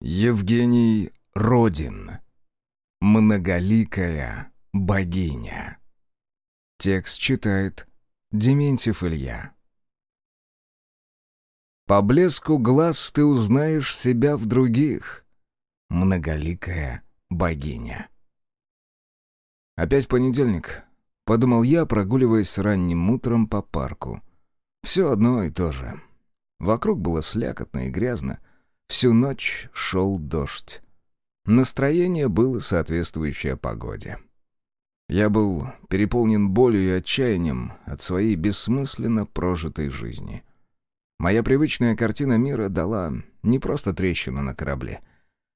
Евгений Родин. Многоликая богиня. Текст читает Дементьев Илья. По блеску глаз ты узнаешь себя в других. Многоликая богиня. Опять понедельник, подумал я, прогуливаясь ранним утром по парку. Все одно и то же. Вокруг было слякотно и грязно, Всю ночь шел дождь. Настроение было соответствующее погоде. Я был переполнен болью и отчаянием от своей бессмысленно прожитой жизни. Моя привычная картина мира дала не просто трещину на корабле.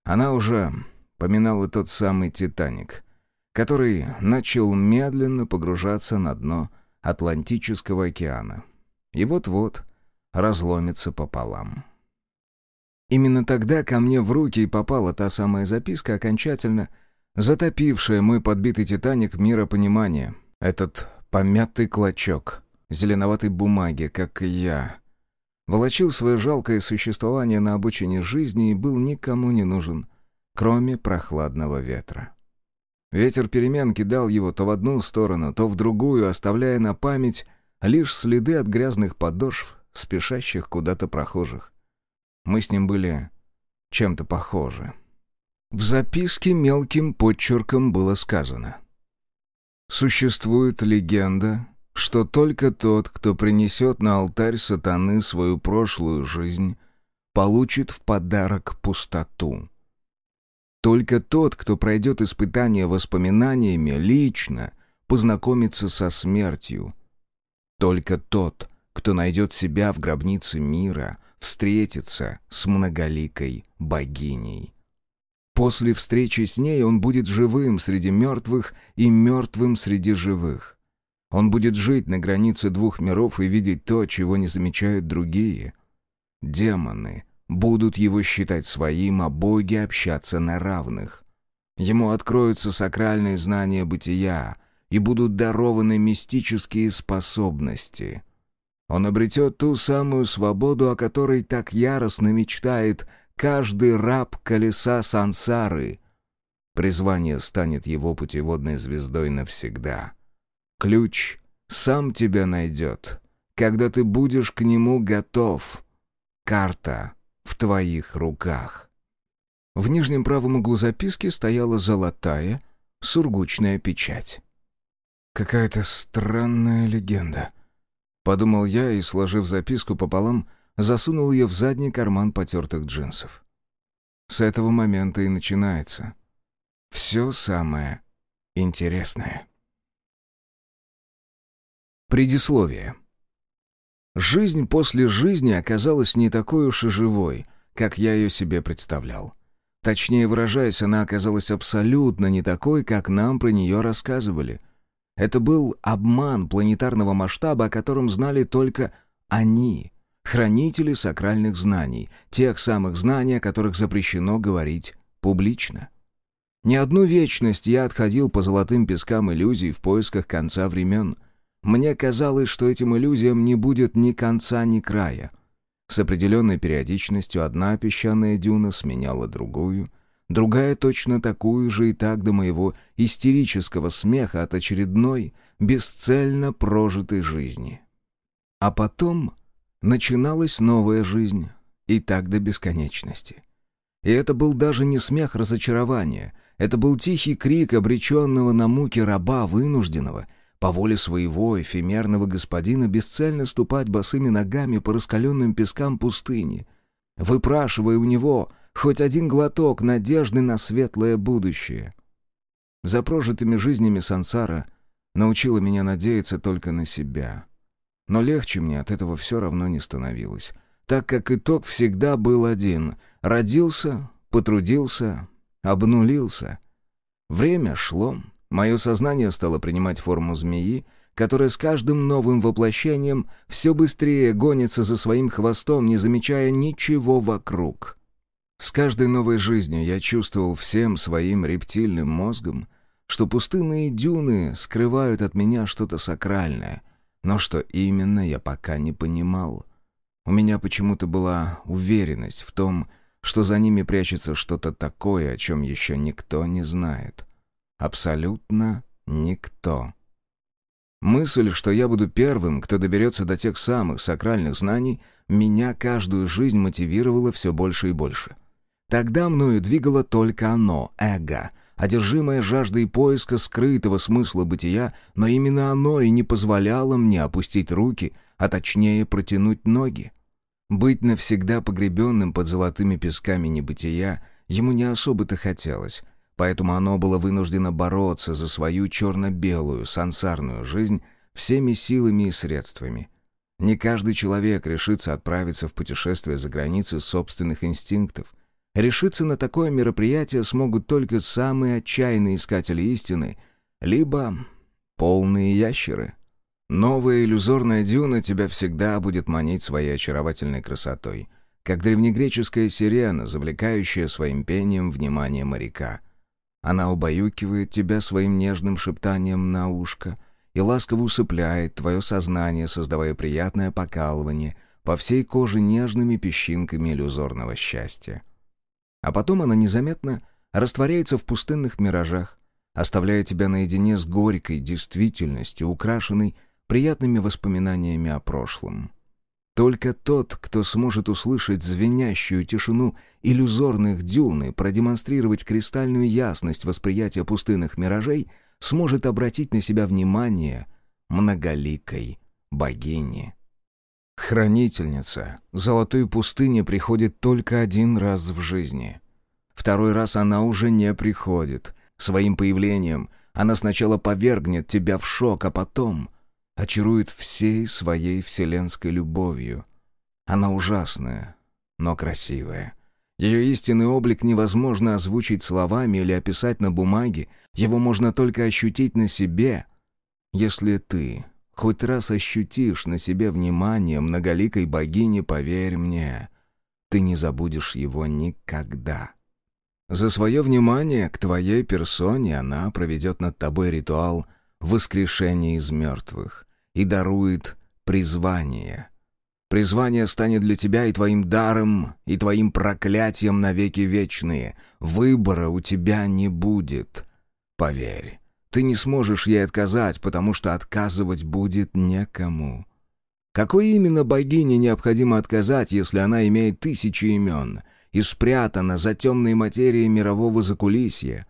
Она уже поминала тот самый «Титаник», который начал медленно погружаться на дно Атлантического океана. И вот-вот разломится пополам. Именно тогда ко мне в руки и попала та самая записка, окончательно затопившая мой подбитый «Титаник» миропонимания. Этот помятый клочок зеленоватой бумаги, как и я, волочил свое жалкое существование на обочине жизни и был никому не нужен, кроме прохладного ветра. Ветер перемен кидал его то в одну сторону, то в другую, оставляя на память лишь следы от грязных подошв, спешащих куда-то прохожих. Мы с ним были чем-то похожи. В записке мелким подчерком было сказано. «Существует легенда, что только тот, кто принесет на алтарь сатаны свою прошлую жизнь, получит в подарок пустоту. Только тот, кто пройдет испытание воспоминаниями, лично познакомится со смертью. Только тот, кто найдет себя в гробнице мира — встретиться с многоликой богиней. После встречи с ней он будет живым среди мертвых и мертвым среди живых. Он будет жить на границе двух миров и видеть то, чего не замечают другие. Демоны будут его считать своим, а боги общаться на равных. Ему откроются сакральные знания бытия и будут дарованы мистические способности — он обретет ту самую свободу, о которой так яростно мечтает каждый раб колеса сансары. Призвание станет его путеводной звездой навсегда. Ключ сам тебя найдет, когда ты будешь к нему готов. Карта в твоих руках. В нижнем правом углу записки стояла золотая, сургучная печать. Какая-то странная легенда — Подумал я и, сложив записку пополам, засунул ее в задний карман потертых джинсов. С этого момента и начинается. Все самое интересное. Предисловие. Жизнь после жизни оказалась не такой уж и живой, как я ее себе представлял. Точнее выражаясь, она оказалась абсолютно не такой, как нам про нее рассказывали — это был обман планетарного масштаба, о котором знали только они, хранители сакральных знаний, тех самых знаний, о которых запрещено говорить публично. Не одну вечность я отходил по золотым пескам иллюзий в поисках конца времен. Мне казалось, что этим иллюзиям не будет ни конца, ни края. С определенной периодичностью одна песчаная дюна сменяла другую — другая точно такую же и так до моего истерического смеха от очередной, бесцельно прожитой жизни. А потом начиналась новая жизнь, и так до бесконечности. И это был даже не смех разочарования, это был тихий крик обреченного на муки раба, вынужденного, по воле своего эфемерного господина, бесцельно ступать босыми ногами по раскаленным пескам пустыни, выпрашивая у него Хоть один глоток надежды на светлое будущее. За прожитыми жизнями сансара научила меня надеяться только на себя. Но легче мне от этого все равно не становилось, так как итог всегда был один. Родился, потрудился, обнулился. Время шло, мое сознание стало принимать форму змеи, которая с каждым новым воплощением все быстрее гонится за своим хвостом, не замечая ничего вокруг. С каждой новой жизнью я чувствовал всем своим рептильным мозгом, что пустынные дюны скрывают от меня что-то сакральное, но что именно я пока не понимал. У меня почему-то была уверенность в том, что за ними прячется что-то такое, о чем еще никто не знает. Абсолютно никто. Мысль, что я буду первым, кто доберется до тех самых сакральных знаний, меня каждую жизнь мотивировала все больше и больше. Тогда мною двигало только оно, эго, одержимое жаждой поиска скрытого смысла бытия, но именно оно и не позволяло мне опустить руки, а точнее протянуть ноги. Быть навсегда погребенным под золотыми песками небытия ему не особо-то хотелось, поэтому оно было вынуждено бороться за свою черно-белую сансарную жизнь всеми силами и средствами. Не каждый человек решится отправиться в путешествие за границы собственных инстинктов. Решиться на такое мероприятие смогут только самые отчаянные искатели истины, либо полные ящеры. Новая иллюзорная дюна тебя всегда будет манить своей очаровательной красотой, как древнегреческая сирена, завлекающая своим пением внимание моряка. Она убаюкивает тебя своим нежным шептанием на ушко и ласково усыпляет твое сознание, создавая приятное покалывание по всей коже нежными песчинками иллюзорного счастья. А потом она незаметно растворяется в пустынных миражах, оставляя тебя наедине с горькой действительностью, украшенной приятными воспоминаниями о прошлом. Только тот, кто сможет услышать звенящую тишину иллюзорных дюн и продемонстрировать кристальную ясность восприятия пустынных миражей, сможет обратить на себя внимание многоликой богини. Хранительница золотой пустыни приходит только один раз в жизни. Второй раз она уже не приходит. Своим появлением она сначала повергнет тебя в шок, а потом — очарует всей своей вселенской любовью. Она ужасная, но красивая. Ее истинный облик невозможно озвучить словами или описать на бумаге, его можно только ощутить на себе. Если ты хоть раз ощутишь на себе внимание многоликой богини, поверь мне, ты не забудешь его никогда. За свое внимание к твоей персоне она проведет над тобой ритуал воскрешения из мертвых и дарует призвание. Призвание станет для тебя и твоим даром, и твоим проклятием навеки вечные. Выбора у тебя не будет. Поверь, ты не сможешь ей отказать, потому что отказывать будет некому. Какой именно богине необходимо отказать, если она имеет тысячи имен и спрятана за темной материей мирового закулисья?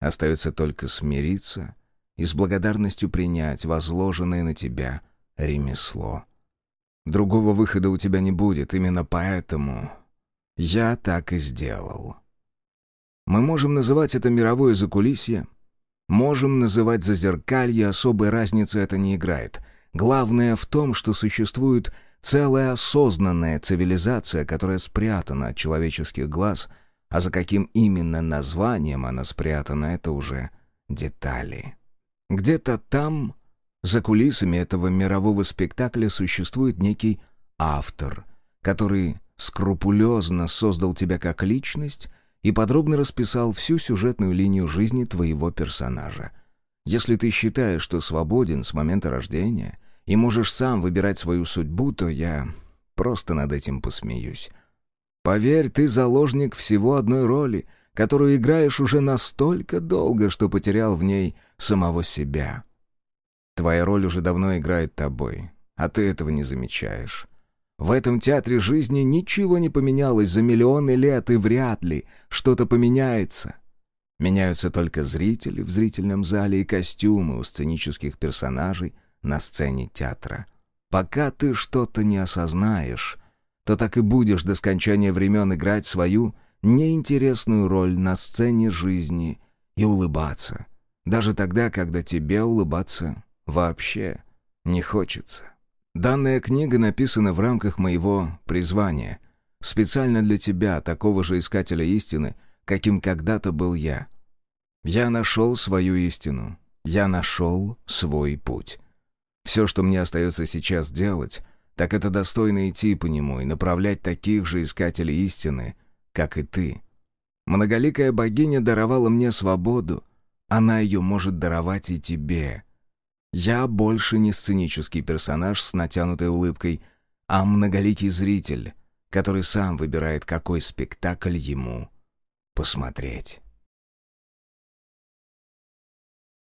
Остается только смириться — и с благодарностью принять возложенное на тебя ремесло. Другого выхода у тебя не будет, именно поэтому я так и сделал. Мы можем называть это мировое закулисье, можем называть зазеркалье, особой разницы это не играет. Главное в том, что существует целая осознанная цивилизация, которая спрятана от человеческих глаз, а за каким именно названием она спрятана, это уже детали. Где-то там, за кулисами этого мирового спектакля, существует некий автор, который скрупулезно создал тебя как личность и подробно расписал всю сюжетную линию жизни твоего персонажа. Если ты считаешь, что свободен с момента рождения и можешь сам выбирать свою судьбу, то я просто над этим посмеюсь. Поверь, ты заложник всего одной роли, которую играешь уже настолько долго, что потерял в ней самого себя. Твоя роль уже давно играет тобой, а ты этого не замечаешь. В этом театре жизни ничего не поменялось за миллионы лет, и вряд ли что-то поменяется. Меняются только зрители в зрительном зале и костюмы у сценических персонажей на сцене театра. Пока ты что-то не осознаешь, то так и будешь до скончания времен играть свою неинтересную роль на сцене жизни и улыбаться, даже тогда, когда тебе улыбаться вообще не хочется. Данная книга написана в рамках моего призвания, специально для тебя, такого же искателя истины, каким когда-то был я. Я нашел свою истину, я нашел свой путь. Все, что мне остается сейчас делать, так это достойно идти по нему и направлять таких же искателей истины — как и ты. Многоликая богиня даровала мне свободу, она ее может даровать и тебе. Я больше не сценический персонаж с натянутой улыбкой, а многоликий зритель, который сам выбирает, какой спектакль ему посмотреть.